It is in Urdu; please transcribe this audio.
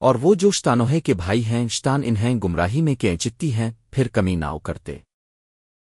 اور وہ جو شتانوہے کے بھائی ہیں، شتان انہیں گمراہی میں کہ ہیں، پھر کمی ناؤ کرتے۔